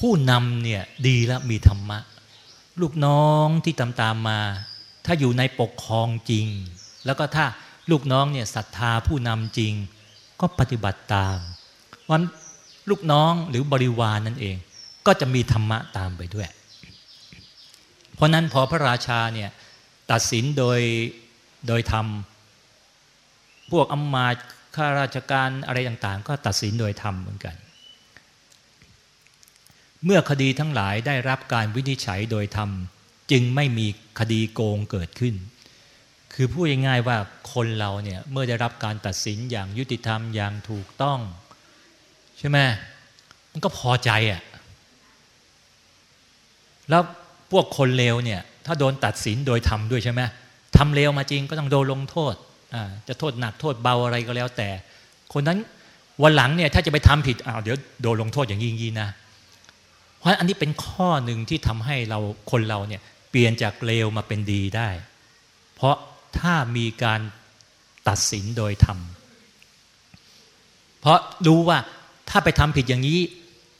ผู้นำเนี่ยดีแล้วมีธรรมะ ลูกน้องที่ตามตามมา ถ้าอยู่ในปกครองจริง แล้วก็ถ้าลูกน้องเนี่ยศรัทธาผู้นำจริง ก็ปฏิบัติตามวันลูกน้องหรือบริวารนนั่นเอง ก็จะมีธรรมะตามไปด้วย เพราะนั้นพอพระราชาเนี่ยตัดสินโดยโดยธรรม พวกอำมาตย์ข้าราชการอะไรต่างๆ ก็ตัดสินโดยธรรมเหมือนกัน เมื่อคดีทั้งหลายได้รับการวินิจฉัยโดยธรรม จึงไม่มีคดีโกงเกิดขึ้น คือพูดง่ายๆว่าคนเราเนี่ยเมื่อได้รับการตัดสินอย่างยุติธรรมอย่างถูกต้อง ใช่ไหมมันก็พอใจอะ่ะแล้วพวกคนเลวเนี่ยถ้าโดนตัดสินโดยธรรมด้วยใช่ไหมทำเลวมาจริงก็ต้องโดนลงโทษจะโทษหนักโทษเบาอะไรก็แล้วแต่ คนนั้นวันหลังเนี่ยถ้าจะไปทำผิดอ้าวเดี๋ยวโดนลงโทษอย่างยิ่งยีนะ เพราะอันนี้เป็นข้อหนึ่งที่ทำให้เราคนเราเนี่ยเปลี่ยนจากเลวมาเป็นดีได้ เพราะถ้ามีการตัดสินโดยธรรมเพราะดูว่าถ้าไปทำผิดอย่างนี้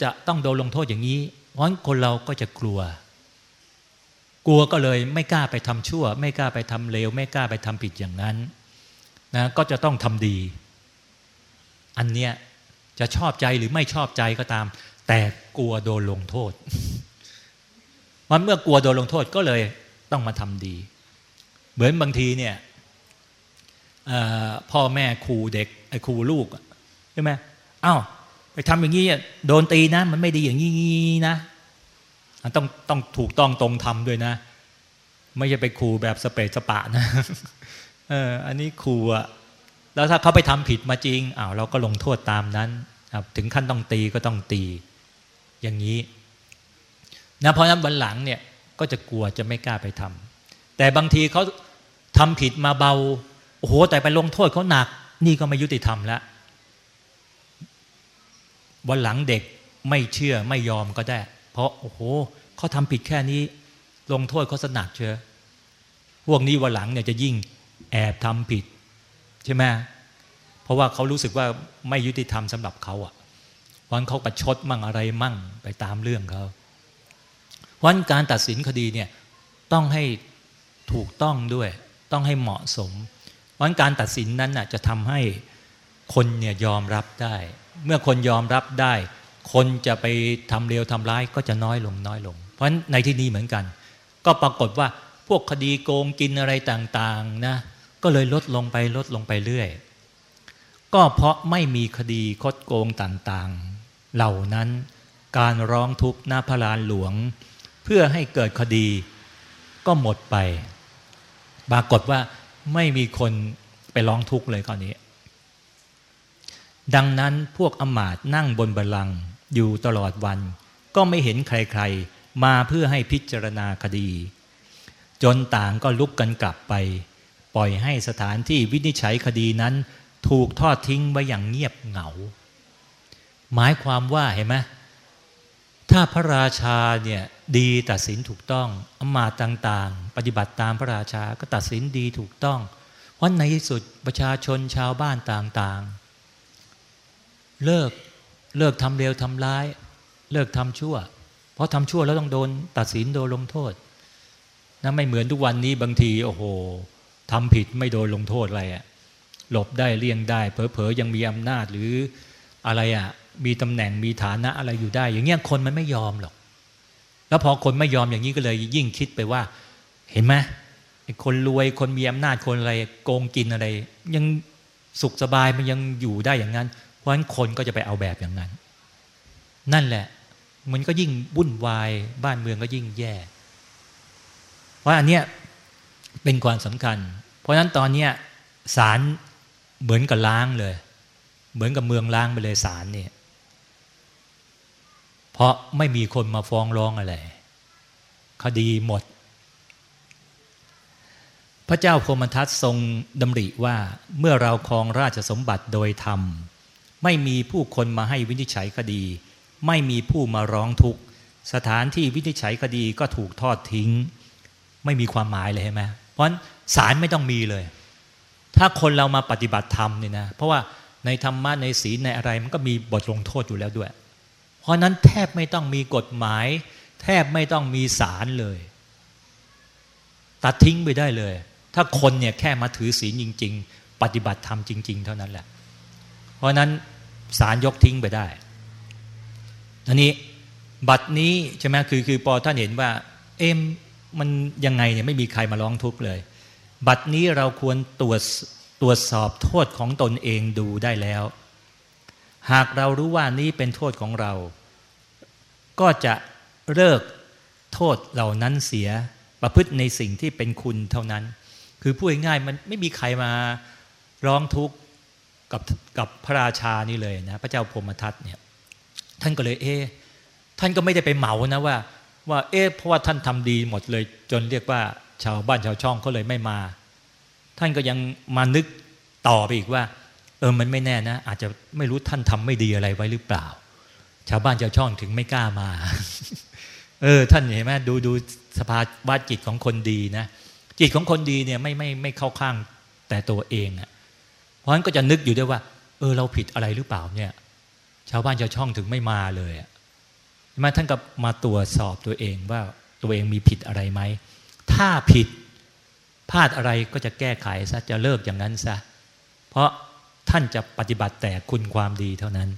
จะต้องโดนลงโทษอย่างนี้ เพราะคนเราก็จะกลัว กลัวก็เลยไม่กล้าไปทำชั่ว ไม่กล้าไปทำเลว ไม่กล้าไปทำผิดอย่างนั้นนะก็จะต้องทำดี อันเนี้ยจะชอบใจหรือไม่ชอบใจก็ตาม แต่กลัวโดนลงโทษมันเมื่อกลัวโดนลงโทษก็เลยต้องมาทำดี เหมือนบางทีเนี่ยพ่อแม่ครูเด็กไอ้ครูลูกใช่ไหมอ้าวไปทำอย่างนี้โดนตีนะมันไม่ดีอย่างนี้นะต้องต้องถูกต้องตรงทำด้วยนะ ไม่ใช่ไปครูแบบสเปซสปะนะเอออันนี้ครูอะแล้วถ้าเขาไปทำผิดมาจริงอ้าวเราก็ลงโทษตามนั้นถึงขั้นต้องตีก็ต้องตี อย่างนี้นะเพราะนั้นวันหลังเนี่ยก็จะกลัวจะไม่กล้าไปทำแต่บางทีเขาทำผิดมาเบาโอ้โหแต่ไปลงโทษเขาหนัก นี่ก็ไม่ยุติธรรมแล้ววันหลังเด็กไม่เชื่อไม่ยอมก็ได้ เพราะโอ้โหเขาทำผิดแค่นี้ ลงโทษเขาสนักเชื่อพวกนี้วันหลังเนี่ยจะยิ่งแอบทำผิด ใช่ไหมเพราะว่าเขารู้สึกว่าไม่ยุติธรรมสำหรับเขาอะ วันเขาประชดมั่งอะไรมั่งไปตามเรื่องเขาวันการตัดสินคดีเนี่ยต้องให้ถูกต้องด้วย ต้องให้เหมาะสมวันการตัดสินนั้นน่ะจะทำให้คนเนี่ยยอมรับได้ เมื่อคนยอมรับได้ คนจะไปทำเลวทำร้ายก็จะน้อยลงน้อยลง เพราะฉะนั้นในที่นี้เหมือนกัน ก็ปรากฏว่าพวกคดีโกงกินอะไรต่างๆนะก็เลยลดลงไปลดลงไปเรื่อย ก็เพราะไม่มีคดีคดโกงต่างๆ เหล่านั้นการร้องทุกข์หน้าพระลานหลวง เพื่อให้เกิดคดีก็หมดไป ปรากฏว่าไม่มีคนไปร้องทุกข์เลยคราวนี้ ดังนั้นพวกอมาตนั่งบนบัลลังก์อยู่ตลอดวัน ก็ไม่เห็นใครๆ มาเพื่อให้พิจารณาคดี จนต่างก็ลุกกันกลับไป ปล่อยให้สถานที่วินิจฉัยคดีนั้น ถูกทอดทิ้งไว้อย่างเงียบเหงา หมายความว่าเห็นไหมถ้าพระราชาเนี่ยดีตัดสินถูกต้องอมาตต่างๆ ปฏิบัติตามพระราชาก็ตัดสินดีถูกต้อง เพราะในที่สุดประชาชนชาวบ้านต่างๆ เลิกเลิกทำเร็วทำร้าย เลิกทำชั่ว เพราะทำชั่วแล้วต้องโดนตัดสินโดนลงโทษนะไม่เหมือนทุกวันนี้บางทีโอ้โหทำผิดไม่โดนลงโทษอะไรอะหลบได้เลี่ยงได้เผลอๆยังมีอำนาจหรืออะไรอะ มีตำแหน่งมีฐานะอะไรอยู่ได้ อย่างเงี้ยคนมันไม่ยอมหรอก แล้วพอคนไม่ยอมอย่างนี้ก็เลยยิ่งคิดไปว่า เห็นไหมคนรวยคนมีอำนาจคนอะไรโกงกินอะไร ยังสุขสบายมันยังอยู่ได้อย่างนั้น เพราะฉะนั้นคนก็จะไปเอาแบบอย่างนั้น นั่นแหละ มันก็ยิ่งวุ่นวายบ้านเมืองก็ยิ่งแย่ เพราะอันเนี้ยเป็นความสำคัญ เพราะฉะนั้นตอนเนี้ยศาลเหมือนกับล้างเลย เหมือนกับเมืองล้างไปเลยศาลเนี่ย เพราะไม่มีคนมาฟ้องร้องอะไร คดีหมด พระเจ้าพมทัตทรงดำริว่าเมื่อเราครองราชสมบัติโดยธรรม ไม่มีผู้คนมาให้วินิจฉัยคดี ไม่มีผู้มาร้องทุกข์ สถานที่วินิจฉัยคดีก็ถูกทอดทิ้ง ไม่มีความหมายเลยใช่ไหมเพราะสารไม่ต้องมีเลย ถ้าคนเรามาปฏิบัติธรรมเนี่ยนะเพราะว่าในธรรมะในศีลในอะไรมันก็มีบทลงโทษอยู่แล้วด้วย เพราะนั้นแทบไม่ต้องมีกฎหมาย แทบไม่ต้องมีศาลเลย ตัดทิ้งไปได้เลย ถ้าคนเนี่ยแค่มาถือศีลจริง ๆ ปฏิบัติธรรมจริง ๆ เท่านั้นแหละ เพราะนั้นศาลยกทิ้งไปได้อันนี้บัตรนี้ใช่ไหมคือคือพอท่านเห็นว่า เอ็มมันยังไงเนี่ยไม่มีใครมาร้องทุกข์เลย บัตรนี้เราควรตรวจตรวจสอบโทษของตนเองดูได้แล้ว หากเรารู้ว่านี้เป็นโทษของเรา ก็จะเลิกโทษเหล่านั้นเสียประพฤติในสิ่งที่เป็นคุณเท่านั้น คือพูดง่ายๆมันไม่มีใครมาร้องทุกข์กับกับพระราชานี่เลยนะ พระเจ้าพมทัตเนี่ยท่านก็เลยเอ๊ท่านก็ไม่ได้ไปเหมานะว่า ว่าเอ๊เพราะว่าท่านทำดีหมดเลย จนเรียกว่าชาวบ้านชาวช่องเขาเลยไม่มา ท่านก็ยังมานึกต่อไปอีกว่า เออมันไม่แน่นะ อาจจะไม่รู้ท่านทำไม่ดีอะไรไว้หรือเปล่า ชาวบ้านชาวช่องถึงไม่กล้ามา เออ ท่านเห็นไหมดูดูสภาวะจิตของคนดีนะจิตของคนดีเนี่ยไม่ไม่ไม่เข้าข้างแต่ตัวเองอะ่ะ เพราะฉะนั้นก็จะนึกอยู่ด้วยว่า เออเราผิดอะไรหรือเปล่าเนี่ย ชาวบ้านชาวช่องถึงไม่มาเลยมาท่านก็มาตรวจสอบตัวเองว่าตัวเองมีผิดอะไรไหม ถ้าผิดพลาดอะไรก็จะแก้ไขซะจะเลิกอย่างนั้นซะ เพราะ ท่านจะปฏิบัติแต่คุณความดีเท่านั้น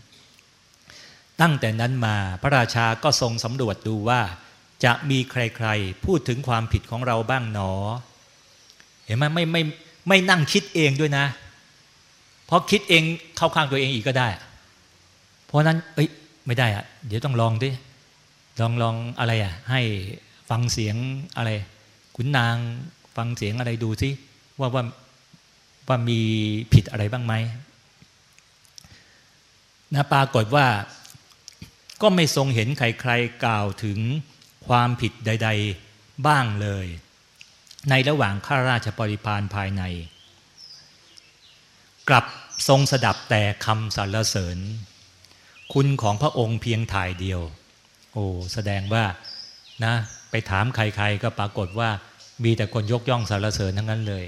ตั้งแต่นั้นมาพระราชาก็ทรงสำรวจดูว่า จะมีใครๆ พูดถึงความผิดของเราบ้างหนอ เห็นไหมไม่ไม่ไม่นั่งคิดเองด้วยนะ เพราะคิดเองเข้าข้างตัวเองอีกก็ได้ เพราะนั้น เอ้ยไม่ได้อะเดี๋ยวต้องลองดิลองลองอะไรอะ ให้ฟังเสียงอะไรขุนนางฟังเสียงอะไรดูสิว่าว่า ว่ามีผิดอะไรบ้างไหมนะปรากฏว่าก็ไม่ทรงเห็นใครๆกล่าวถึงความผิดใด ๆบ้างเลย ในระหว่างข้าราชบริพารภายใน กลับทรงสดับแต่คำสรรเสริญ คุณของพระองค์เพียงถ่ายเดียว โอ้แสดงว่านะไปถามใครๆก็ปรากฏว่ามีแต่คนยกย่องสรรเสริญทั้งนั้นเลย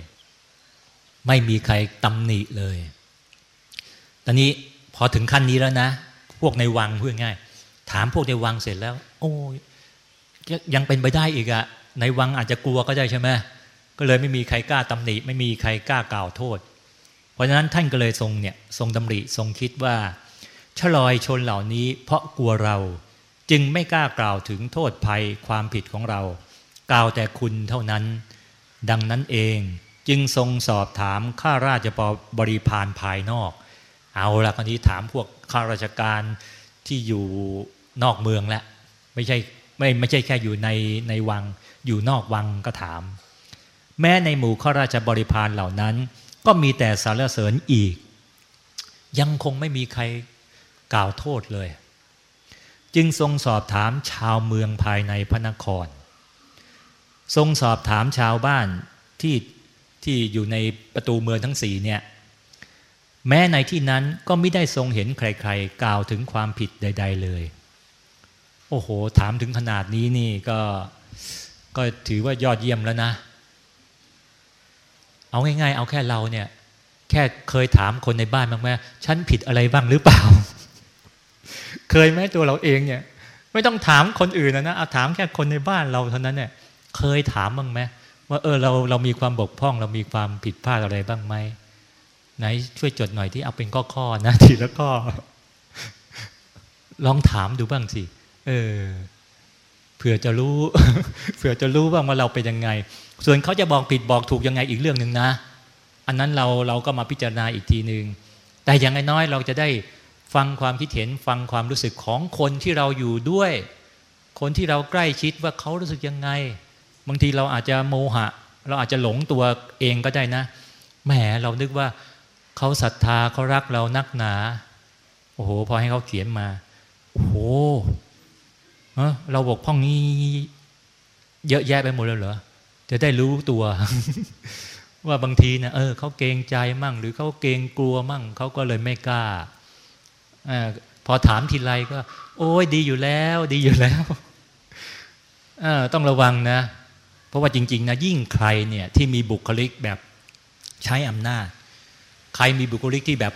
ไม่มีใครตำหนิเลย ตอนนี้พอถึงขั้นนี้แล้วนะ พวกในวังพูดง่าย ถามพวกในวังเสร็จแล้ว โอ้ยยังเป็นไปได้อีกอะในวังอาจจะกลัวก็ได้ใช่ไหมก็เลยไม่มีใครกล้าตำหนิ ไม่มีใครกล้ากล่าวโทษ เพราะฉะนั้นท่านก็เลยทรงเนี่ยทรงดำริทรงคิดว่าชลอยชนเหล่านี้ เพราะกลัวเราจึงไม่กล้ากล่าวถึงโทษภัยความผิดของเรา กล่าวแต่คุณเท่านั้น ดังนั้นเอง จึงทรงสอบถามข้าราชบริพารภายนอก เอาละคนนี้ถามพวกข้าราชการที่อยู่นอกเมืองแล้วไม่ใช่ไม่ไม่ใช่แค่อยู่ในในวังอยู่นอกวังก็ถาม แม้ในหมู่ข้าราชบริพารเหล่านั้น ก็มีแต่สารเสริญอีก ยังคงไม่มีใครกล่าวโทษเลย จึงทรงสอบถามชาวเมืองภายในพระนคร ทรงสอบถามชาวบ้านที่ ที่อยู่ในประตูเมืองทั้งสี่เนี่ยแม้ในที่นั้นก็ไม่ได้ทรงเห็นใครๆ กล่าวถึงความผิดใด ๆ เลย โอ้โห ถามถึงขนาดนี้นี่ก็ก็ถือว่ายอดเยี่ยมแล้วนะ เอาง่ายๆ เอาแค่เราเนี่ย แค่เคยถามคนในบ้านบ้างไหมฉันผิดอะไรบ้างหรือเปล่า เคยไหมตัวเราเองเนี่ย ไม่ต้องถามคนอื่นนะนะเอาถามแค่คนในบ้านเราเท่านั้นเนี่ย เคยถามบ้างไหม ว่าเออเราเรามีความบกพร่อง เรามีความผิดพลาดอะไรบ้างไหมไหนช่วยจดหน่อยที่เอาเป็นข้อข้อนะทีละข้อลองถามดูบ้างสิเออเผื่อจะรู้ เผื่อจะรู้บ้างว่าเราเป็นยังไง ส่วนเขาจะบอกผิดบอกถูกยังไงอีกเรื่องหนึ่งนะ อันนั้นเราเราก็มาพิจารณาอีกทีหนึ่งแต่อย่างน้อยเราจะได้ฟังความคิดเห็นฟังความรู้สึกของคนที่เราอยู่ด้วย คนที่เราใกล้ชิดว่าเขารู้สึกยังไง บางทีเราอาจจะโมหะ เราอาจจะหลงตัวเองก็ได้นะแหมเรานึกว่าเขาศรัทธาเขารักเรานักหนา โอ้โห พอให้เขาเขียนมาโอ้โหเราบกพ่องนี้เยอะแยะไปหมดเลยเหรอจะได้รู้ตัว ว่าบางทีนะเออเขาเกรงใจมั่ง หรือเขาเกรงกลัวมั่งเขาก็เลยไม่กล้าอพอถามทีไรก็ โอ้ยดีอยู่แล้ว ดีอยู่แล้วต้องระวังนะ เพราะว่าจริงๆนะยิ่งใครเนี่ยที่มีบุคลิกแบบใช้อำนาจ ใครมีบุคลิกที่แบบ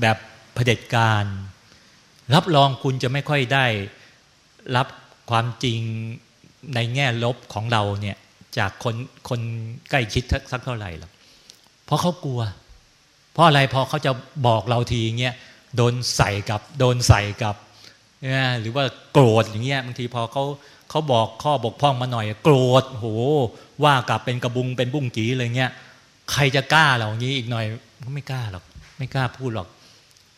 แบบเผด็จการ รับรองคุณจะไม่ค่อยได้รับความจริงในแง่ลบของเราเนี่ยจากคนคนใกล้ชิดสักเท่าไหร่หรอกเพราะเขากลัว เพราะอะไรพอเขาจะบอกเราทีเงี้ยโดนใส่กับโดนใส่กับเนี่ยหรือว่าโกรธอย่างเงี้ยบางทีพอเขา เขาบอกข้อบกพร่องมาหน่อย โกรธโหว่ากลับเป็นกระบุงเป็นบุ้งกีอะไรเงี้ยใครจะกล้าเหล่านี้อีกหน่อยไม่กล้าหรอก ไม่กล้าพูดหรอก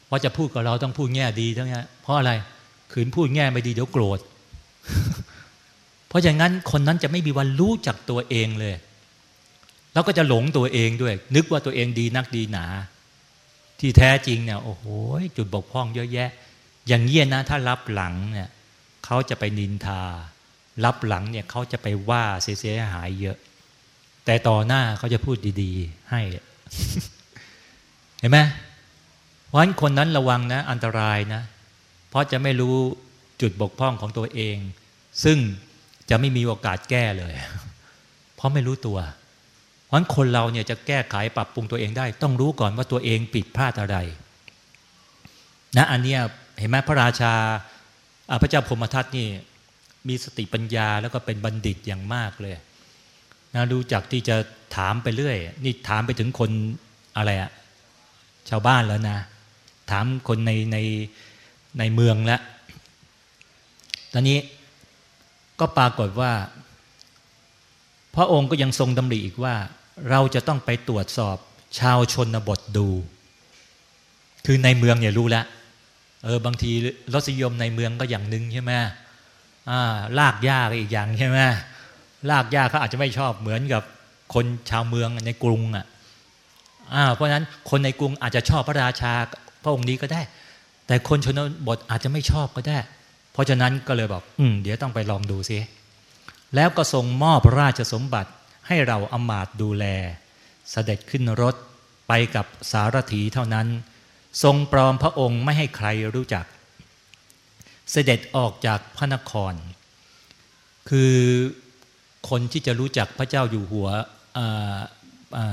เพราะจะพูดกับเราต้องพูดแง่ดีทั้งนี้เพราะอะไรขืนพูดแง่ไม่ดีเดี๋ยวโกรธ เพราะอย่างนั้นคนนั้นจะไม่มีวันรู้จักตัวเองเลย แล้วก็จะหลงตัวเองด้วย นึกว่าตัวเองดีนักดีหนา ที่แท้จริงเนี่ยโอ้โหจุดบกพร่องเยอะแยะ อย่างเงี้ยนะถ้ารับหลังเนี่ยเขาจะไปนินทา รับหลังเนี่ยเขาจะไปว่าเสียหายเยอะ แต่ต่อหน้าเขาจะพูดดี ๆ ให้ เห็นไหมเพราะฉะนั้นคนนั้นระวังนะ อันตรายนะ เพราะจะไม่รู้จุดบกพร่องของตัวเอง ซึ่งจะไม่มีโอกาสแก้เลย เพราะไม่รู้ตัว เพราะฉะนั้นคนเราเนี่ยจะแก้ไขปรับปรุงตัวเองได้ ต้องรู้ก่อนว่าตัวเองผิดพลาดอะไรนะอันเนี้ยเห็นไหมพระราชาพระเจ้าพมทัตนี่ มีสติปัญญาแล้วก็เป็นบัณฑิตอย่างมากเลยนะรู้จักที่จะถามไปเรื่อย นี่ถามไปถึงคนอะไรอะชาวบ้านแล้วนะ ถามคนในในในเมืองแล้วตอนนี้ก็ปรากฏว่า พระองค์ก็ยังทรงดำริอีกว่า เราจะต้องไปตรวจสอบชาวชนบทดู คือในเมืองเนี่ยรู้แล้วเออบางทีรสนิยมในเมืองก็อย่างหนึ่งใช่ไหม ลากยากอีกอย่างใช่ไหมลากยากเขาอาจจะไม่ชอบเหมือนกับคนชาวเมืองในกรุงอะเพราะฉะนั้นคนในกรุงอาจจะชอบพระราชาพระองค์นี้ก็ได้ แต่คนชนบทอาจจะไม่ชอบก็ได้ เพราะฉะนั้นก็เลยบอกอืมเดี๋ยวต้องไปลองดูซิแล้วก็ทรงมอบราชสมบัติให้เราอมาตดูแล เสด็จขึ้นรถไปกับสารถีเท่านั้น ทรงปลอมพระองค์ไม่ให้ใครรู้จัก เสด็จออกจากพระนคร คือคนที่จะรู้จักพระเจ้าอยู่หัว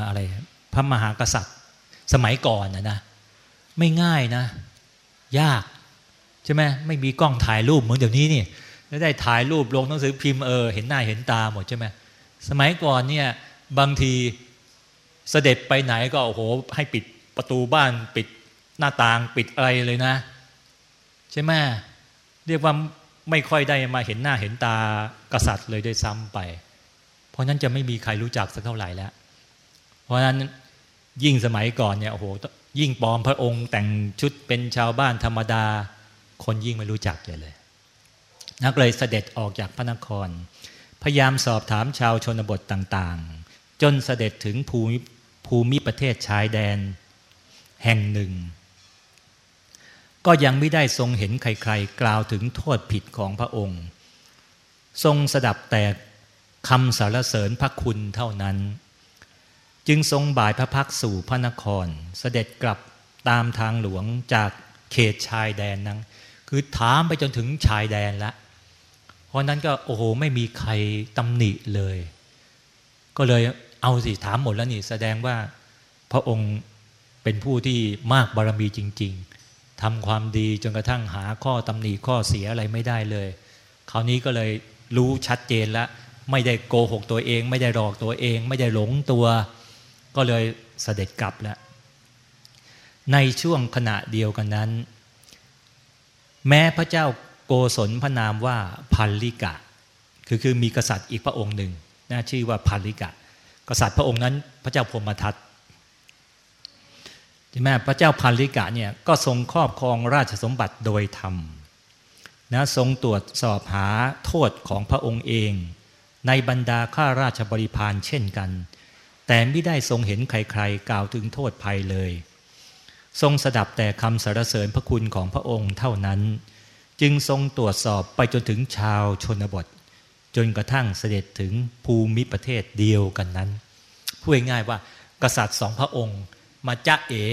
อะไรพระมหากษัตริย์สมัยก่อนนะนะไม่ง่ายนะ ยาก ใช่ไหมไม่มีกล้องถ่ายรูปเหมือนเดี๋ยวนี้นี่แล้วได้ถ่ายรูปลงหนังสือพิมพ์เออเห็นหน้าเห็นตาหมดใช่ไหมสมัยก่อนเนี่ยบางทีเสด็จไปไหนก็โอ้โหให้ปิดประตูบ้านปิดหน้าต่างปิดอะไรเลยนะ ใช่ไหม เรียกว่าไม่ค่อยได้มาเห็นหน้าเห็นตากษัตริย์เลยด้วยซ้ำไป เพราะนั้นจะไม่มีใครรู้จักสักเท่าไหร่แล้ว เพราะนั้นยิ่งสมัยก่อนเนี่ยโอ้โหยิ่งปลอมพระองค์แต่งชุดเป็นชาวบ้านธรรมดา คนยิ่งไม่รู้จักเลย นักเลยเสด็จออกจากพระนคร พยายามสอบถามชาวชนบทต่างๆ จนเสด็จถึงภูมิภูมิประเทศชายแดน แห่งหนึ่ง ก็ยังไม่ได้ทรงเห็นใครๆ กล่าวถึงโทษผิดของพระองค์ ทรงสดับแต่คำสารเสริญพระคุณเท่านั้น จึงทรงบ่ายพระพักสู่พระนคร เสด็จกลับตามทางหลวงจากเขตชายแดนนั้น คือถามไปจนถึงชายแดนล้วเพราะนั้นก็โอ้โหไม่มีใครตำหนิเลย ก็เลยเอาสิถามหมดแล้วนี่แสดงว่าพระองค์เป็นผู้ที่มากบารมีจริง ๆ ทำความดีจนกระทั่งหาข้อตำหนิข้อเสียอะไรไม่ได้เลย คราวนี้ก็เลยรู้ชัดเจนแล้วไม่ได้โกหกตัวเอง ไม่ได้หลอกตัวเอง ไม่ได้หลงตัว ก็เลยเสด็จกลับแล้ว ในช่วงขณะเดียวกันนั้น แม้พระเจ้าโกศลพระนามว่าพันลิกะ คือคือมีกษัตริย์อีกพระองค์หนึ่งนะชื่อว่าพันลิกะ กษัตริย์พระองค์นั้นพระเจ้าพมทัต ใช่ไหมพระเจ้าพันลิกะเนี่ยก็ทรงครอบครองราชสมบัติโดยธรรมนะทรงตรวจสอบหาโทษของพระองค์เอง ในบรรดาข้าราชบริพารเช่นกัน แต่ไม่ได้ทรงเห็นใครๆ กล่าวถึงโทษภัยเลย ทรงสดับแต่คำสรรเสริญพระคุณของพระองค์เท่านั้น จึงทรงตรวจสอบไปจนถึงชาวชนบท จนกระทั่งเสด็จถึงภูมิประเทศเดียวกันนั้นพูดง่ายๆว่ากษัตริย์สองพระองค์ มาจ้าเอ๋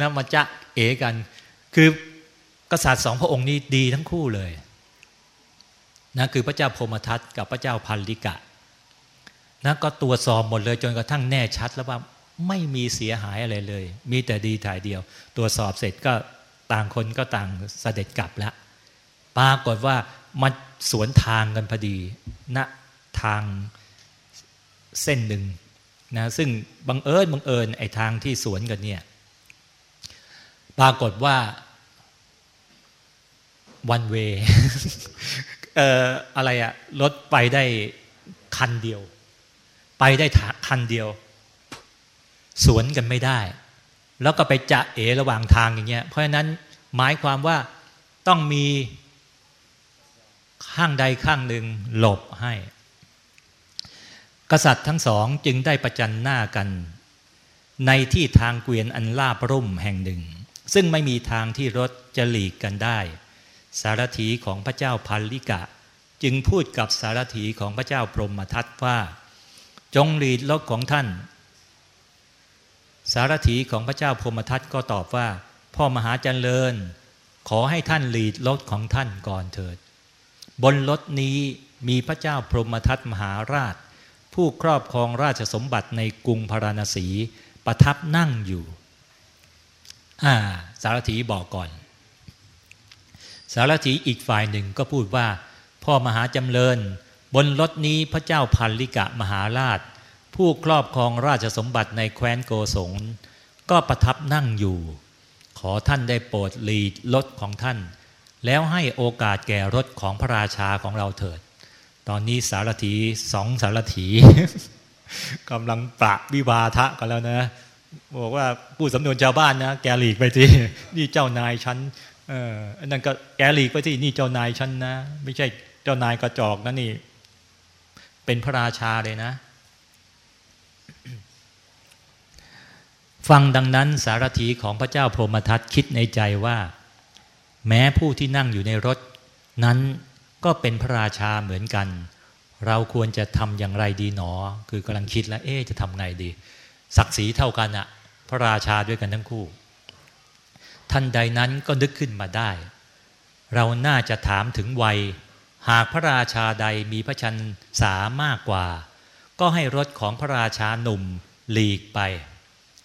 นะมาจ้าเอ๋กัน คือกษัตริย์สองพระองค์นี้ดีทั้งคู่เลยนะคือพระเจ้าพมทัตกับพระเจ้าพันลิกะนะก็ตรวจสอบหมดเลยจนกระทั่งแน่ชัดแล้วว่าไม่มีเสียหายอะไรเลย มีแต่ดีถ่ายเดียว ตรวจสอบเสร็จก็ต่างคนก็ต่างเสด็จกลับแล้วปรากฏว่ามาสวนทางกันพอดีณนะทางเส้นหนึ่ง นะซึ่งบังเอิญบังเอิญไอ้ทางที่สวนกันเนี่ยปรากฏว่าวันเวเอ่ออะไรอะรถไปได้คันเดียว ไปได้คันเดียว สวนกันไม่ได้ แล้วก็ไปจะเอระหว่างทางอย่างเงี้ยเพราะฉะนั้นหมายความว่าต้องมีข้างใดข้างหนึ่งหลบให้ กษัตริย์ทั้งสองจึงได้ประจันหน้ากัน ในที่ทางเกวียนอันลาบร่มแห่งหนึ่ง ซึ่งไม่มีทางที่รถจะหลีกกันได้ สารถีของพระเจ้าพันลิกะ จึงพูดกับสารถีของพระเจ้าพรหมทัตว่า จงหลีดรถของท่าน สารถีของพระเจ้าพรหมทัตก็ตอบว่า พ่อมหาจันเลินขอให้ท่านหลีดรถของท่านก่อนเถิด บนรถนี้มีพระเจ้าพรหมทัตมหาราช ผู้ครอบครองราชสมบัติในกรุงพาราณสี ประทับนั่งอยู่อ่าสารถีบอกก่อน สารถีอีกฝ่ายหนึ่งก็พูดว่า พ่อมหาจำเริญ บนรถนี้พระเจ้าพันลิกะมหาราช ผู้ครอบครองราชสมบัติในแคว้นโกศลก็ประทับนั่งอยู่ ขอท่านได้โปรดลีดรถของท่าน แล้วให้โอกาสแก่รถของพระราชาของเราเถิด ตอนนี้สารถีสองสารถีกำลังประวิวาทะกันแล้วนะบอกว่าผู้สำนวนชาวบ้านนะแกหลีกไปทีนี่เจ้านายฉันเออนั่นก็แกหลีกไปที่นี่เจ้านายฉันนะ ไม่ใช่เจ้านายกระจอกนะนี่ เป็นพระราชาเลยนะ ฟังดังนั้นสารถีของพระเจ้าพรหมทัตคิดในใจว่า แม้ผู้ที่นั่งอยู่ในรถนั้น ก็เป็นพระราชาเหมือนกัน เราควรจะทำอย่างไรดีหนอ คือกำลังคิดแล้วเอ๊จะทำไงดี ศักดิ์ศรีเท่ากันอะพระราชาด้วยกันทั้งคู่ ท่านใดนั้นก็นึกขึ้นมาได้ เราน่าจะถามถึงวัย หากพระราชาใดมีพระชันสามากกว่า ก็ให้รถของพระราชาหนุ่มหลีกไป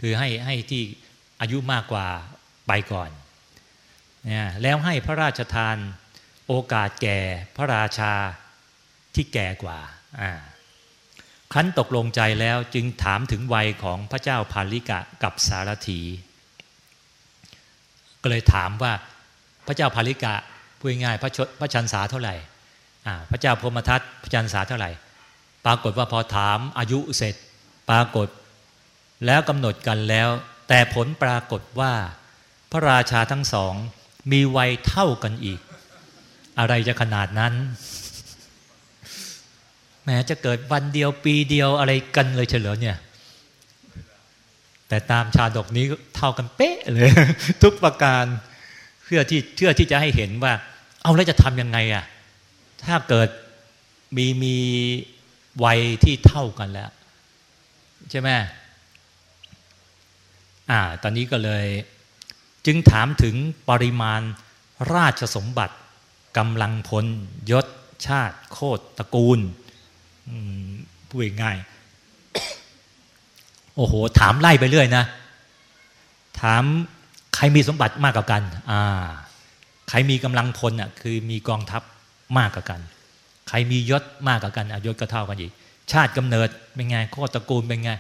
คือให้ให้ที่อายุมากกว่าไปก่อนเนี่ยแล้วให้พระราชทาน โอกาสแก่พระราชาที่แก่กว่าครั้นตกลงใจแล้วจึงถามถึงวัยของพระเจ้าพาลิกะกับสารถี ก็เลยถามว่าพระเจ้าพาลิกะพูดง่ายพระชพระชันษาเท่าไหร่พระเจ้าพมทัตพระชันษาเท่าไหร่ ปรากฏว่าพอถามอายุเสร็จปรากฏแล้วกำหนดกันแล้ว แต่ผลปรากฏว่า พระราชาทั้งสองมีวัยเท่ากันอีก อะไรจะขนาดนั้นแม้จะเกิดวันเดียวปีเดียวอะไรกันเลยเฉลิมเนี่ย แต่ตามชาดกนี้เท่ากันเป๊ะเลย ทุกประการเพื่อที่เพื่อที่จะให้เห็นว่า เอาแล้วจะทำยังไงอะถ้าเกิดมีมีวัยที่เท่ากันแล้ว ใช่ไหมอ่า ตอนนี้ก็เลย จึงถามถึงปริมาณราชสมบัติ กำลังพลยศชาติ โคตรตระกูลพูดง่ายโอ้โห ถามไล่ไปเรื่อยนะ ถามใครมีสมบัติมากกว่ากันอ่าใครมีกำลังพลอะคือมีกองทัพมากกว่ากัน ใครมียศมากกว่ากันยศก็เท่ากันอีกชาติกำเนิดเป็นไงโคตรตระกูลเป็นไง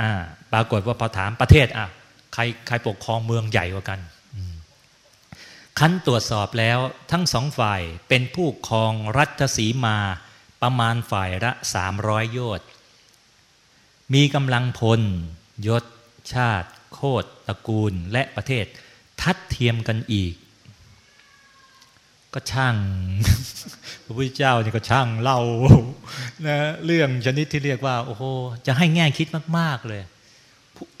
อ่าปรากฏว่าพอถามประเทศอะใครใครปกครองเมืองใหญ่กว่ากัน คั้นตรวจสอบแล้วทั้งสองฝ่ายเป็นผู้ครองรัฐสีมาประมาณฝ่ายละสามร้อยโยชน์มีกำลังพล ยศ ชาติ โคตรตระกูลและประเทศ ทัดเทียมกันอีก ก็ช่าง พระพุทธเจ้านี่ก็ช่างเล่านะเรื่องชนิดที่เรียกว่า โอ้โหจะให้แง่คิดมาก ๆ เลย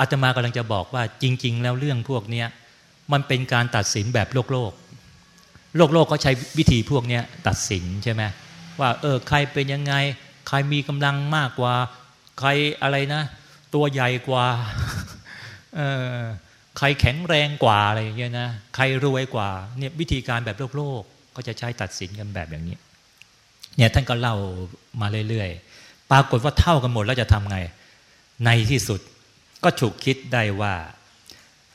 อาตมากำลังจะบอกว่าจริง ๆ แล้วเรื่องพวกเนี้ย มันเป็นการตัดสินแบบโลกโลก โลกโลกเขาใช้วิธีพวกนี้ตัดสินใช่ไหมว่าเออใครเป็นยังไง ใครมีกำลังมากกว่า ใครอะไรนะ ตัวใหญ่กว่าเออใครแข็งแรงกว่าอะไรอย่างเงี้ยนะใครรวยกว่าเนี่ยวิธีการแบบโลกโลกก็จะใช้ตัดสินกันแบบอย่างนี้เนี่ยท่านก็เล่ามาเรื่อยๆ ปรากฏว่าเท่ากันหมดแล้วจะทำไง ในที่สุดก็ถูกคิดได้ว่า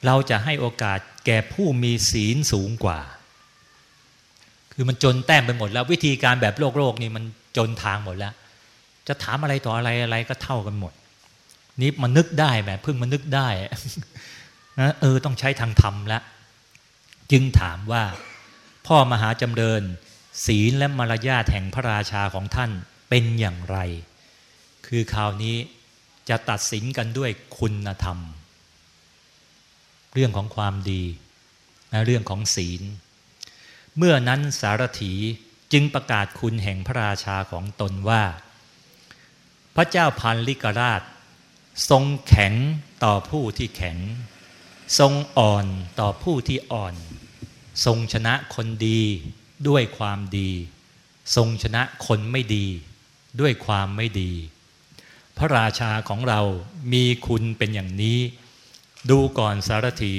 เราจะให้โอกาสแก่ผู้มีศีลสูงกว่า คือมันจนแต้มไปหมดแล้ว วิธีการแบบโลกโลกนี่มันจนทางหมดแล้ว จะถามอะไรต่ออะไรอะไรก็เท่ากันหมด นี้มันนึกได้แบบเพิ่งมันนึกได้นะเออต้องใช้ทางธรรมแล้วจึงถามว่า พ่อมหาจำเริญ ศีลและมารยาทแห่งพระราชาของท่านเป็นอย่างไร คือคราวนี้จะตัดสินกันด้วยคุณธรรม เรื่องของความดีนะเรื่องของศีล เมื่อนั้นสารถีจึงประกาศคุณแห่งพระราชาของตนว่า พระเจ้าพันลิกราช ทรงแข็งต่อผู้ที่แข็ง ทรงอ่อนต่อผู้ที่อ่อน ทรงชนะคนดีด้วยความดี ทรงชนะคนไม่ดีด้วยความไม่ดี พระราชาของเรามีคุณเป็นอย่างนี้ ดูก่อนสารถี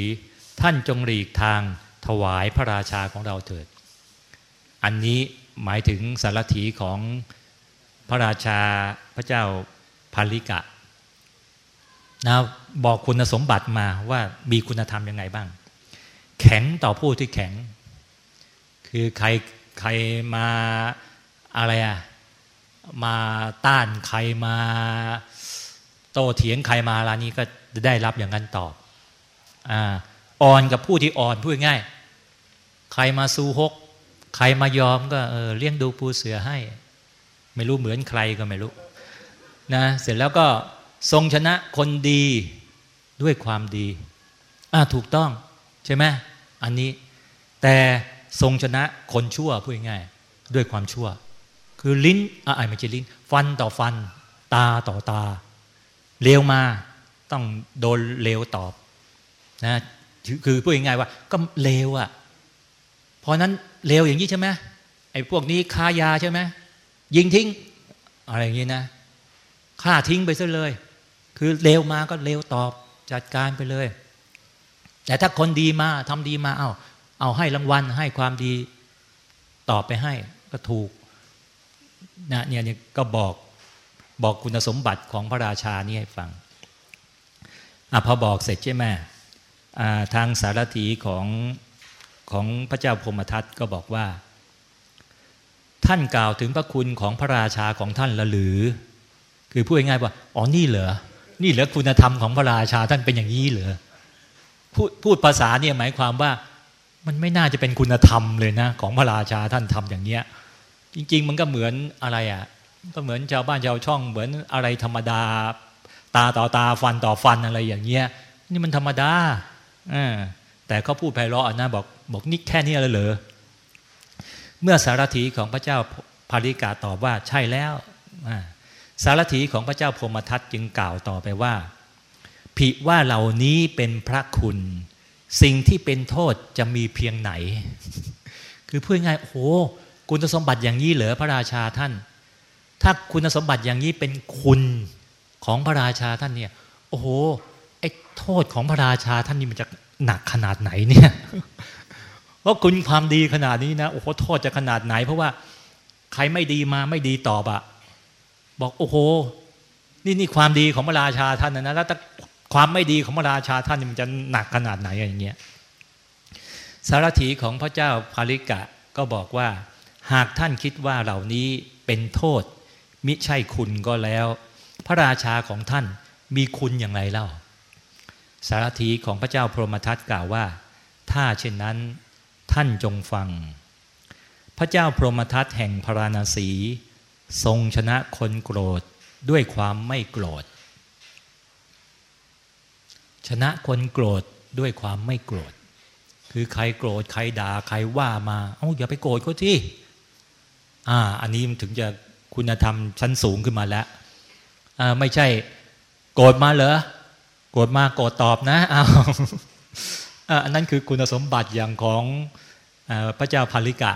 ท่านจงหลีกทางถวายพระราชาของเราเถิด อันนี้หมายถึงสารถีของพระราชาพระเจ้าพาลิกะนะบอกคุณสมบัติมาว่ามีคุณธรรมยังไงบ้าง แข็งต่อผู้ที่แข็ง คือใครใครมาอะไรอะมาต้านใครมา โตเถียงใครมาลานี้ก็ จะได้รับอย่างนั้นตอบอ่อ่อนกับผู้ที่อ่อนพูดง่าย ใครมาสู้ฮก ใครมายอมก็เออเลี้ยงดูปูเสือให้ ไม่รู้เหมือนใครก็ไม่รู้นะเสร็จแล้วก็ทรงชนะคนดีด้วยความดีอ่าถูกต้องใช่ไหมอันนี้ แต่ทรงชนะคนชั่วพูดง่ายด้วยความชั่ว คือลิ้นอ่าไม่ใช่ลิ้น ฟันต่อฟัน ตาต่อตาเลวมา ต้องโดนเลวตอบนะคือพูดง่ายๆว่าก็เลวอะ่ะเพราะนั้นเลวอย่างนี้ใช่ไหมไอ้พวกนี้ค้ายาใช่ไหมยิงทิ้ง อะไรอย่างนี้นะฆ่าทิ้งไปซะเลย คือเลวมาก็เลวตอบจัดการไปเลย แต่ถ้าคนดีมาทำดีมาเอาเอาให้รางวัลให้ความดีตอบไปให้ก็ถูกนะเนี่ยก็บอกบอกคุณสมบัติของพระราชานี่ให้ฟัง อพอบอกเสร็จใช่ไหมทางสารถีของของพระเจ้าพมทัตก็บอกว่า ท่านกล่าวถึงพระคุณของพระราชาของท่านละหรือ คือพูดง่ายๆว่าอ๋อนี่เหรอนี่เหรอคุณธรรมของพระราชาท่านเป็นอย่างนี้เหรอพูดพูดภาษาเนี่ยหมายความว่า มันไม่น่าจะเป็นคุณธรรมเลยนะ ของพระราชาท่านทำอย่างเนี้ย จริง ๆ มันก็เหมือนอะไรอะ่ะก็เหมือนชาวบ้านชาวช่องเหมือนอะไรธรรมดา ตาต่อตาฟันต่อฟันอะไรอย่างเงี้ย นี่มันธรรมดาแต่เขาพูดไพเราะนะบอกบอกนี่แค่นี้เลยเหรอเมื่อสารถีของพระเจ้าภาริกาตอบว่าใช่แล้วสารถีของพระเจ้าพมทัตจึงกล่าวต่อไปว่าผิว่าเหล่านี้เป็นพระคุณ สิ่งที่เป็นโทษจะมีเพียงไหน คือพูดง่ายโอ้โหคุณสมบัติอย่างนี้เหรอพระราชาท่าน ถ้าคุณสมบัติอย่างนี้เป็นคุณ ของพระราชาท่านเนี่ย โอ้โหไอ้โทษของพระราชาท่านนี่มันจะหนักขนาดไหนเนี่ยเพราคุณความดีขนาดนี้นะโอ้โหโทษจะขนาดไหน เพราะว่าใครไม่ดีมาไม่ดีตอบอะบอกโอ้โห นี่นี่ความดีของพระราชาท่านนะแล้วความไม่ดีของพระราชาท่านมันจะหนักขนาดไหนอย่างเงี้ยสารถีของพระเจ้าภาริกะก็บอกว่า หากท่านคิดว่าเหล่านี้เป็นโทษ มิใช่คุณก็แล้ว พระราชาของท่านมีคุณอย่างไรเล่า สารถีของพระเจ้าพรหมทัตกล่าวว่า ถ้าเช่นนั้นท่านจงฟัง พระเจ้าพรหมทัตแห่งพราณสี ทรงชนะคนโกรธด้วยความไม่โกรธ ชนะคนโกรธด้วยความไม่โกรธ คือใครโกรธใครด่าใครว่ามาเอ้าอย่าไปโกรธเขาที่อ่า อันนี้ถึงจะคุณธรรมชั้นสูงขึ้นมาแล้ว ไม่ใช่ โกรธมาเหรอโกรธมาโกรธตอบนะอ้าวอันนั้นคือคุณสมบัติอย่างของพระเจ้าพาลิกะ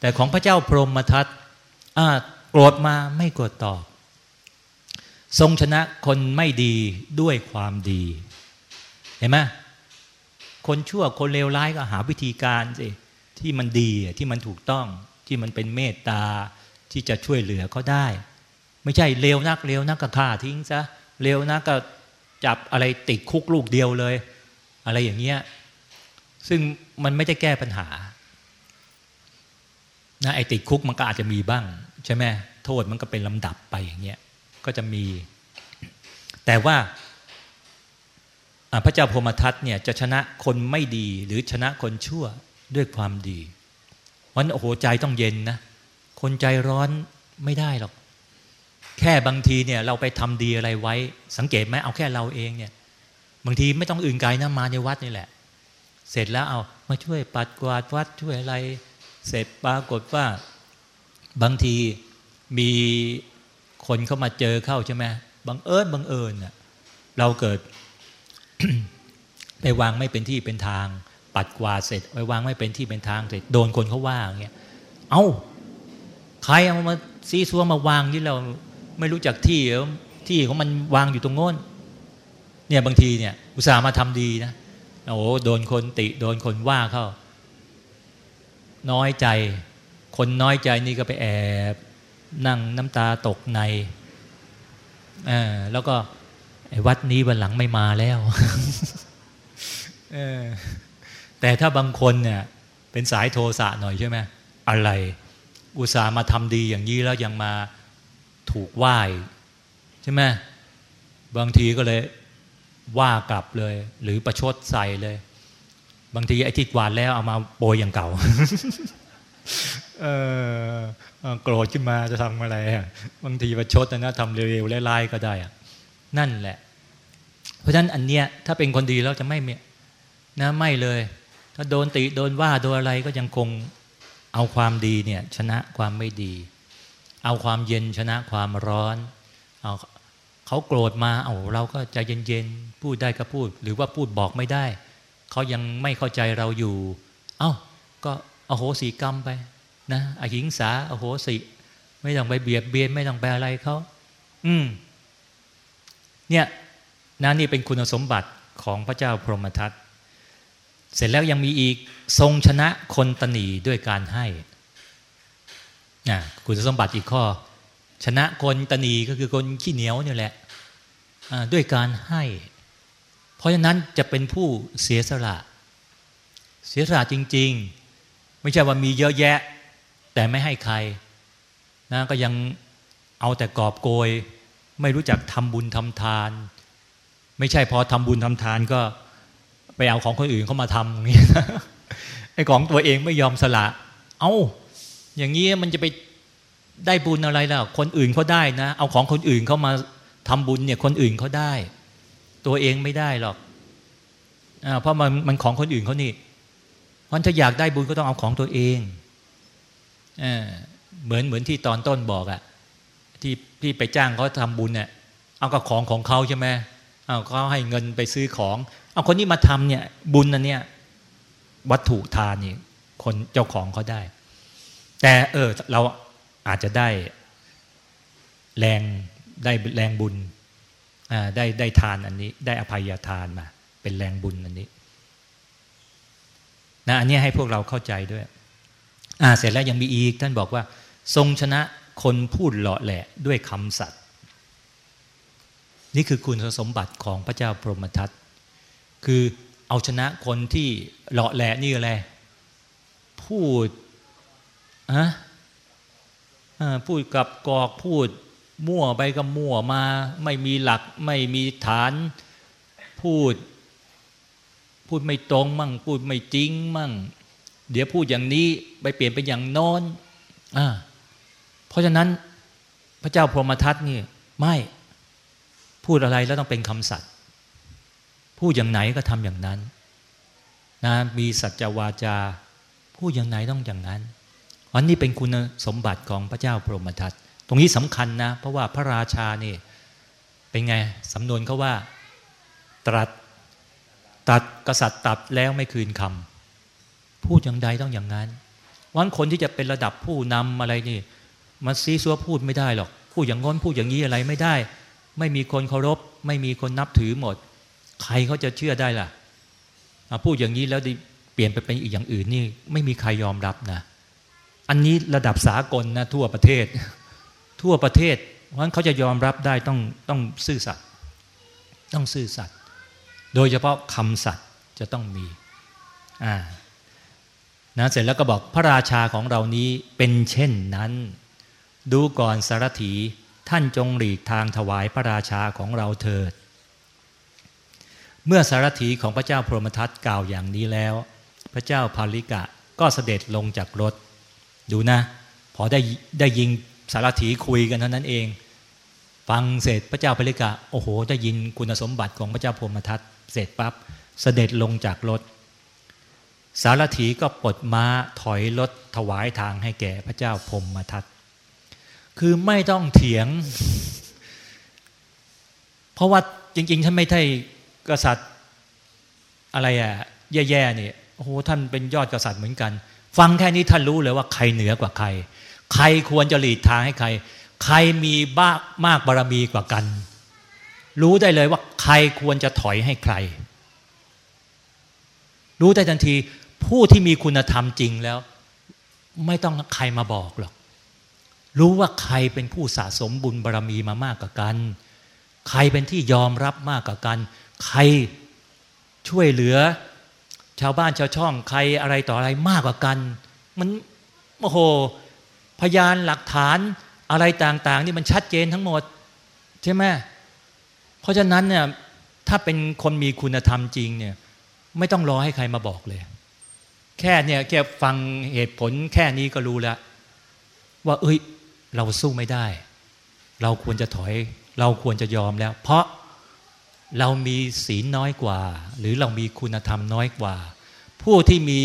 แต่ของพระเจ้าพรหมทัตโกรธมาไม่โกรธตอบ ทรงชนะคนไม่ดีด้วยความดี เห็นไหมคนชั่วคนเลวร้ายก็หาวิธีการสิที่มันดีที่มันถูกต้องที่มันเป็นเมตตาที่จะช่วยเหลือเขาได้ ไม่ใช่เลวนักเลวนักก็ฆ่าทิ้งซะเลวนักก็จับอะไรติดคุกลูกเดียวเลย อะไรอย่างเงี้ยซึ่งมันไม่ได้แก้ปัญหานะไอติดคุกมันก็อาจจะมีบ้าง ใช่ไหมโทษมันก็เป็นลำดับไปอย่างเงี้ยก็จะมี แต่ว่าพระเจ้าพมทัตเนี่ยจะชนะคนไม่ดีหรือชนะคนชั่วด้วยความดีวันโอ้โหใจต้องเย็นนะ คนใจร้อนไม่ได้หรอก แค่บางทีเนี่ยเราไปทำดีอะไรไว้ สังเกตไหมเอาแค่เราเองเนี่ย บางทีไม่ต้องอื่นไกลนะมาในวัดนี่แหละ เสร็จแล้วเอามาช่วยปัดกวาดวัดช่วยอะไร เสร็จปรากฏว่า บางทีมีคนเข้ามาเจอเข้าใช่ไหมบังเอิญบังเอิญเน่ะเราเกิด ไปวางไม่เป็นที่เป็นทาง ปัดกวาดเสร็จไปวางไม่เป็นที่เป็นทางเสร็จโดนคนเขาว่าอย่างเงี้ยเอา้าใครเอามาซีซัวมาวางที่เรา ไม่รู้จักที่ที่ของมันวางอยู่ตรงโน้นเนี่ยบางทีเนี่ย อุตส่าห์มาทำดีนะโอ้โดนคนติ โดนคนว่าเข้า น้อยใจ คนน้อยใจนี่ก็ไปแอบนั่งน้ำตาตกในอแล้วก็ไอ้วัดนี้วันหลังไม่มาแล้วแต่ถ้าบางคนเนี่ย เป็นสายโทสะหน่อยใช่ไหมอะไร อุตส่าห์มาทำดีอย่างนี้แล้วยังมา ถูกไหว้ใช่ไหมบางทีก็เลยว่ากลับเลย หรือประชดใส่เลย บางทีไอ้ที่กวาดแล้วเอามาโปรยอย่างเก่าเออโกรธขึ้นมาจะทำอะไรบางทีประชดนะทำเร็วๆไล่ๆก็ได้นั่นแหละ เพราะฉะนั้นอันเนี้ยถ้าเป็นคนดีแล้วจะไม่เมียนะไม่เลย ถ้าโดนติโดนว่าโดนอะไรก็ยังคงเอาความดีเนี่ยชนะความไม่ดี เอาความเย็นชนะความร้อนเอาเขาโกรธมาเอาเราก็ใจเย็นๆพูดได้ก็พูด หรือว่าพูดบอกไม่ได้เขายังไม่เข้าใจเราอยู่ เอา้าก็อโหสีกรรมไปนะอหิงสาอโหสิ ไม่ต้องไปเบียดเบียนไม่ต้องไปอะไรเขาอืมเนี่ยนั่นนี่เป็นคุณสมบัติของพระเจ้าพรหมทัตเสร็จแล้วยังมีอีกทรงชนะคนตนีด้วยการให้ นะคุณสมบัติอีกข้อ ชนะคนตนีก็คือคนขี้เหนียวนี่แหละด้วยการให้ เพราะฉะนั้นจะเป็นผู้เสียสละ เสียสละจริง ๆ ไม่ใช่ว่ามีเยอะแยะ แต่ไม่ให้ใครนะก็ยังเอาแต่กอบโกย ไม่รู้จักทำบุญทำทาน ไม่ใช่พอทำบุญทำทานก็ไปเอาของคนอื่นเข้ามาทำอย่างนี้ไอ้ของตัวเองไม่ยอมสละ เอา้า อย่างนี้มันจะไปได้บุญอะไรล่ะ คนอื่นเขาได้นะ เอาของคนอื่นเขามาทำบุญเนี่ย คนอื่นเขาได้ ตัวเองไม่ได้หรอกอเพราะมันมันของคนอื่นเขานี่เพราะถ้าอยากได้บุญก็ต้องเอาของตัวเองเอเหมือนเหมือนที่ตอนต้นบอกอะที่ที่ไปจ้างเขาทำบุญเนี่ยเอากับของของเขาใช่ไหมเอาเขาให้เงินไปซื้อของ เอาคนนี้มาทำเนี่ย บุญนันเนี่ย วัตถุทานนี่คนเจ้าของเขาได้ แต่เออเราอาจจะได้แรงได้แรงบุญได้ได้ทานอันนี้ ได้อภัยทานมา เป็นแรงบุญอันนี้นะอันนี้ให้พวกเราเข้าใจด้วยอ่าเสร็จแล้วยังมีอีกท่านบอกว่า ทรงชนะคนพูดหล่อแหละด้วยคำสัตย์นี่คือคุณสมบัติของพระเจ้าพรหมทัตคือเอาชนะคนที่หล่อแหละนี่อะไรพูด อะพูดกับกอกพูด มั่วไปกับมั่วมา ไม่มีหลัก ไม่มีฐานพูด พูดไม่ตรงมั่ง พูดไม่จริงมั่ง เดี๋ยวพูดอย่างนี้ไปเปลี่ยนเป็นอย่างโน้นอ่าเพราะฉะนั้นพระเจ้าพรหมทัตนี่ไม่พูดอะไรแล้วต้องเป็นคำสัตย์พูดอย่างไหนก็ทำอย่างนั้นนะมีสัจจวาจา พูดอย่างไหนต้องอย่างนั้น วันนี้เป็นคุณสมบัติของพระเจ้าพรหมทัตตรงนี้สำคัญนะ เพราะว่าพระราชานี่เป็นไงสำนวนเขาว่า ตรัสตัดกษัตริย์ตัดแล้วไม่คืนคำพูดอย่างใดต้องอย่างนั้นวันคนที่จะเป็นระดับผู้นำอะไรนี่มาซีซัวพูดไม่ได้หรอกพูดอย่างง้นพูดอย่างนี้อะไรไม่ได้ ไม่มีคนเคารพ ไม่มีคนนับถือหมด ใครเขาจะเชื่อได้ล่ะพูดอย่างนี้แล้วเปลี่ยนไปเป็นอีกอย่างอื่นนี่ไม่มีใครยอมรับนะ อันนี้ระดับสากลนะทั่วประเทศ ทั่วประเทศ เพราะฉะนั้นเขาจะยอมรับได้ต้องต้องซื่อสัตย์ต้องซื่อสัตย์โดยเฉพาะคำสัตย์จะต้องมีอ่านะเสร็จแล้วก็บอกพระราชาของเรานี้เป็นเช่นนั้น ดูก่อนสารถีท่านจงหลีกทางถวายพระราชาของเราเถิด เมื่อสารถีของพระเจ้าพรหมทัตกล่าวอย่างนี้แล้ว พระเจ้าพาลิกะก็เสด็จลงจากรถ ดูนะ พอได้ได้ยิงสารถีคุยกันเท่านั้นเอง ฟังเสร็จพระเจ้าพลิกะ โอ้โห ได้ยินคุณสมบัติของพระเจ้าพรมทัตเสร็จปั๊บเสด็จลงจากรถ สารถีก็ปลดม้าถอยรถถวายทางให้แก่พระเจ้าพรมทัตคือไม่ต้องเถียง เพราะว่าจริง ๆ ท่านไม่ใช่กษัตริย์อะไรอะแย่ๆเนี่ยโอ้โหท่านเป็นยอดกษัตริย์เหมือนกัน ฟังแค่นี้ท่านรู้เลยว่าใครเหนือกว่าใคร ใครควรจะหลีดทางให้ใคร ใครมีบ้ามากบารมีกว่ากัน รู้ได้เลยว่าใครควรจะถอยให้ใคร รู้ได้ทันทีผู้ที่มีคุณธรรมจริงแล้ว ไม่ต้องใครมาบอกหรอก รู้ว่าใครเป็นผู้สะสมบุญบารรมีมามากกว่ากัน ใครเป็นที่ยอมรับมากกว่ากัน ใครช่วยเหลือ ชาวบ้านชาวช่องใครอะไรต่ออะไรมากกว่ากัน มันโอ้โหพยานหลักฐานอะไรต่าง ๆ นี่มันชัดเจนทั้งหมด ใช่ไหมเพราะฉะนั้นเนี่ยถ้าเป็นคนมีคุณธรรมจริงเนี่ยไม่ต้องรอให้ใครมาบอกเลย แค่เนี่ยแค่ฟังเหตุผลแค่นี้ก็รู้แล้ว ว่าเอ้ย เราสู้ไม่ได้ เราควรจะถอย เราควรจะยอมแล้ว เพราะ เรามีศีลน้อยกว่า หรือเรามีคุณธรรมน้อยกว่า ผู้ที่มี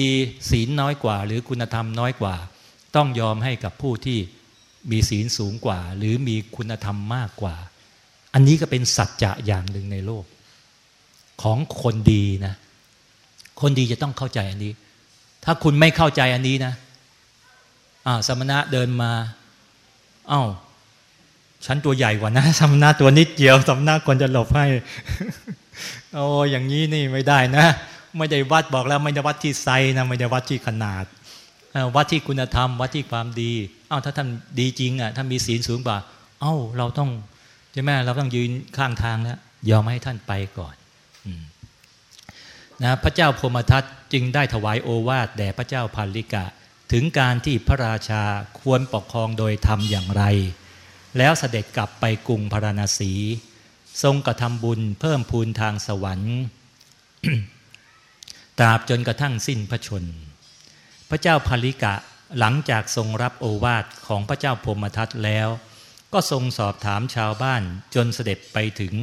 ศีลน้อยกว่า หรือคุณธรรมน้อยกว่า ต้องยอมให้กับผู้ที่มีศีลสูงกว่า หรือมีคุณธรรมมากกว่า อันนี้ก็เป็นสัจจะอย่างหนึ่งในโลก ของคนดีนะ คนดีจะต้องเข้าใจอันนี้ ถ้าคุณไม่เข้าใจอันนี้นะอ่าสมณะเดินมาอา้าว ฉันตัวใหญ่กว่านะสำนักตัวนิดเดียวสำนักควรจะหลบให้ โอ้อย่างนี้นี่ไม่ได้นะ ไม่ได้วัดบอกแล้ว ไม่ได้วัดที่ไซนะไม่ได้วัดที่ขนาด วัดที่คุณธรรม วัดที่ความดีอ้าวถ้าท่านดีจริงอะถ้ามีศีลสูงกว่า เอ้า เราต้องใช่ไหมเราต้องยืนข้างทางแล้วยอมให้ท่านไปก่อนนะพระเจ้าพมทัตจึงได้ถวายโอวาทแด่พระเจ้าพันลิกะ ถึงการที่พระราชาควรปกครองโดยทำอย่างไร แล้วเสด็จกลับไปกรุงพาราณสี ทรงกระทำบุญเพิ่มพูนทางสวรรค์ตราบจนกระทั่งสิ้นพระชน พระเจ้าพาลิกะหลังจากทรงรับโอวาทของพระเจ้าพมทัตแล้ว ก็ทรงสอบถามชาวบ้านจนเสด็จไปถึง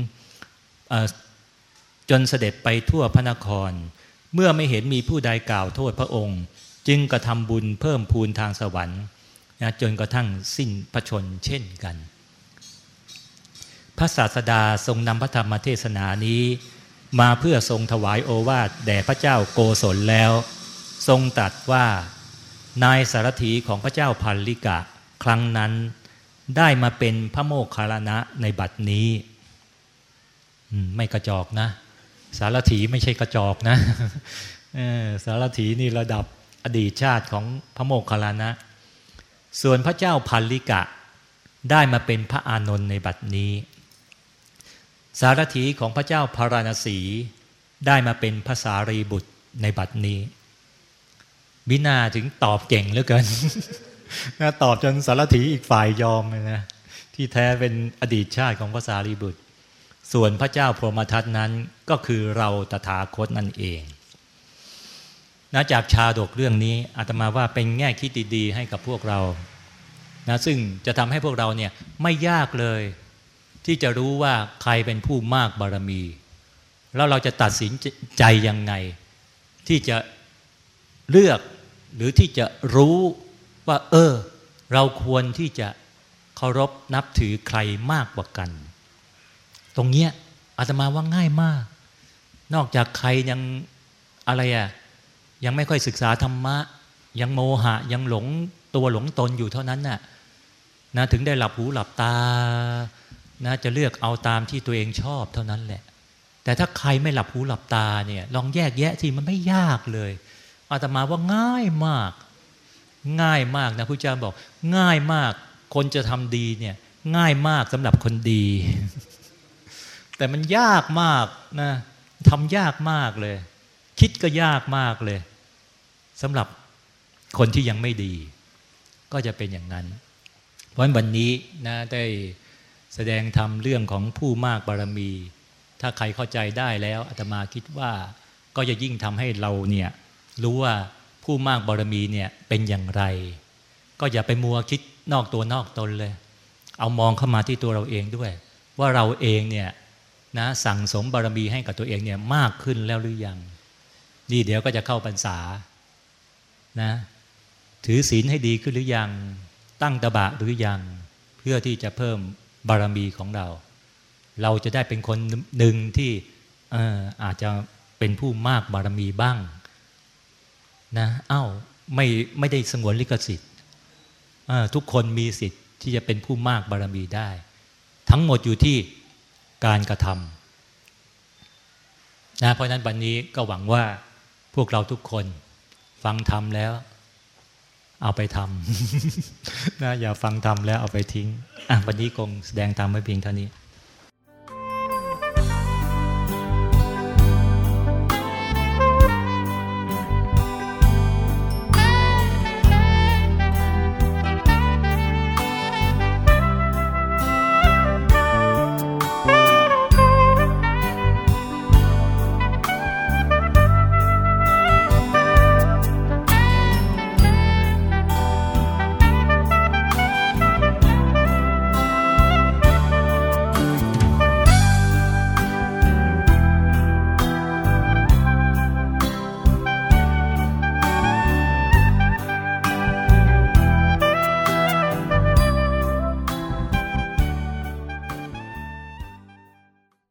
จนเสด็จไปทั่วพระนคร เมื่อไม่เห็นมีผู้ใดกล่าวโทษพระองค์ จึงกระทำบุญเพิ่มพูนทางสวรรค์ นะจนกระทั่งสิ้นพระชนเช่นกัน พระศาสดาทรงนำพระธรรมเทศนานี้ มาเพื่อทรงถวายโอวาทแด่พระเจ้าโกศลแล้ว ทรงตรัสว่านายสารถีของพระเจ้าพันลิกะ ครั้งนั้นได้มาเป็นพระโมคคารณะในบัดนี้ไม่กระจอกนะ สารถีไม่ใช่กระจอกนะสารถีนี่ระดับอดีตชาติของพระโมคคัลลานะ ส่วนพระเจ้าพันลิกะ ได้มาเป็นพระอานนท์ในบัดนี้ สารถีของพระเจ้าพาราณสีได้มาเป็นภาษารีบุตรในบัดนี้บินาถึงตอบเก่งเหลือเกินนะตอบจนสารถีอีกฝ่ายยอมเลยนะที่แท้เป็นอดีตชาติของภาษารีบุตร ส่วนพระเจ้าพรหมทัตนั้นก็คือเราตถาคตนั่นเอง นะจากชาดกเรื่องนี้อาตมาว่าเป็นแง่คิดดีๆให้กับพวกเรานะซึ่งจะทำให้พวกเราเนี่ยไม่ยากเลย ที่จะรู้ว่าใครเป็นผู้มากบารมี แล้วเราจะตัดสินใจยังไง ที่จะเลือกหรือที่จะรู้ว่า เออ เราควรที่จะเคารพนับถือใครมากกว่ากัน ตรงเนี้ยอาตมาว่าง่ายมาก นอกจากใครยังอะไรอะ ยังไม่ค่อยศึกษาธรรมะ ยังโมหะ ยังหลงตัวหลงตนอยู่เท่านั้นน่ะนะถึงได้หลับหูหลับตานะจะเลือกเอาตามที่ตัวเองชอบเท่านั้นแหละ แต่ถ้าใครไม่หลับหูหลับตาเนี่ยลองแยกแยะที่มันไม่ยากเลยอาตมาว่าง่ายมาก ง่ายมากนะพระเจ้าบอก ง่ายมาก คนจะทำดีเนี่ยง่ายมากสำหรับคนดี แต่มันยากมากนะทำยากมากเลย คิดก็ยากมากเลยสำหรับคนที่ยังไม่ดี ก็จะเป็นอย่างนั้น เพราะวันนี้นะได้แสดงทำเรื่องของผู้มากบารมี ถ้าใครเข้าใจได้แล้วอาตมาคิดว่าก็จะยิ่งทำให้เราเนี่ยรู้ว่าผู้มากบารมีเนี่ยเป็นอย่างไร ก็อย่าไปมัวคิดนอกตัวนอกตนเลย เอามองเข้ามาที่ตัวเราเองด้วย ว่าเราเองเนี่ยนะสั่งสมบารมีให้กับตัวเองเนี่ยมากขึ้นแล้วหรือยัง นี่เดี๋ยวก็จะเข้าพรรษานะถือศีลให้ดีขึ้นหรือยัง ตั้งตบะหรือยัง เพื่อที่จะเพิ่มบารมีของเรา เราจะได้เป็นคนหนึ่งที่อาจจะเป็นผู้มากบารมีบ้างนะเอา้าไม่ไม่ได้สงวนลิขสิทธิ์ทุกคนมีสิทธิ์ที่จะเป็นผู้มากบารมีได้ ทั้งหมดอยู่ที่การกระทำนะเพราะนั้นวันนี้ก็หวังว่า พวกเราทุกคน ฟังธรรมแล้ว เอาไปทำนะอย่าฟังธรรมแล้วเอาไปทิ้งวันนี้คงแสดงธรรมไว้เพียงเท่านี้